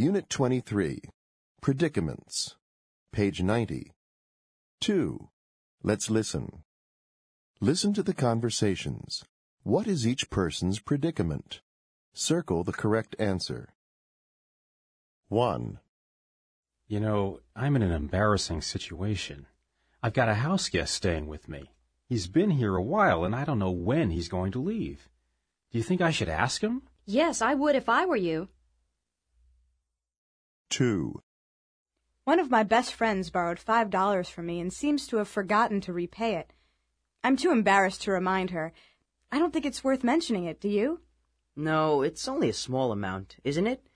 Unit 23. Predicaments. Page 90. 2. Let's listen. Listen to the conversations. What is each person's predicament? Circle the correct answer. 1. You know, I'm in an embarrassing situation. I've got a house guest staying with me. He's been here a while, and I don't know when he's going to leave. Do you think I should ask him? Yes, I would if I were you. 2. One of my best friends borrowed five dollars from me and seems to have forgotten to repay it. I'm too embarrassed to remind her. I don't think it's worth mentioning it, do you? No, it's only a small amount, isn't it?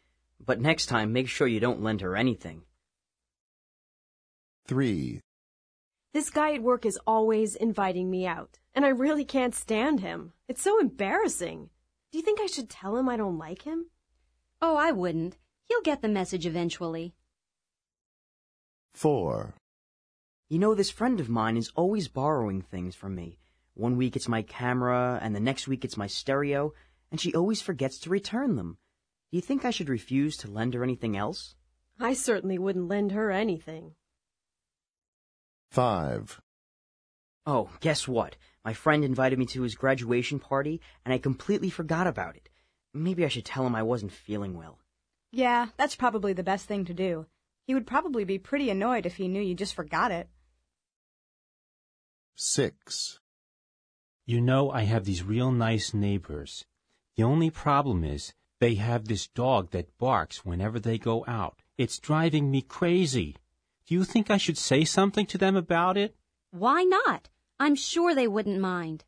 But next time, make sure you don't lend her anything. 3. This guy at work is always inviting me out, and I really can't stand him. It's so embarrassing. Do you think I should tell him I don't like him? Oh, I wouldn't. He'll get the message eventually. 4. You know, this friend of mine is always borrowing things from me. One week it's my camera, and the next week it's my stereo, and she always forgets to return them. Do you think I should refuse to lend her anything else? I certainly wouldn't lend her anything. 5. Oh, guess what? My friend invited me to his graduation party, and I completely forgot about it. Maybe I should tell him I wasn't feeling well. Yeah, that's probably the best thing to do. He would probably be pretty annoyed if he knew you just forgot it. 6. You know, I have these real nice neighbors. The only problem is they have this dog that barks whenever they go out. It's driving me crazy. Do you think I should say something to them about it? Why not? I'm sure they wouldn't mind.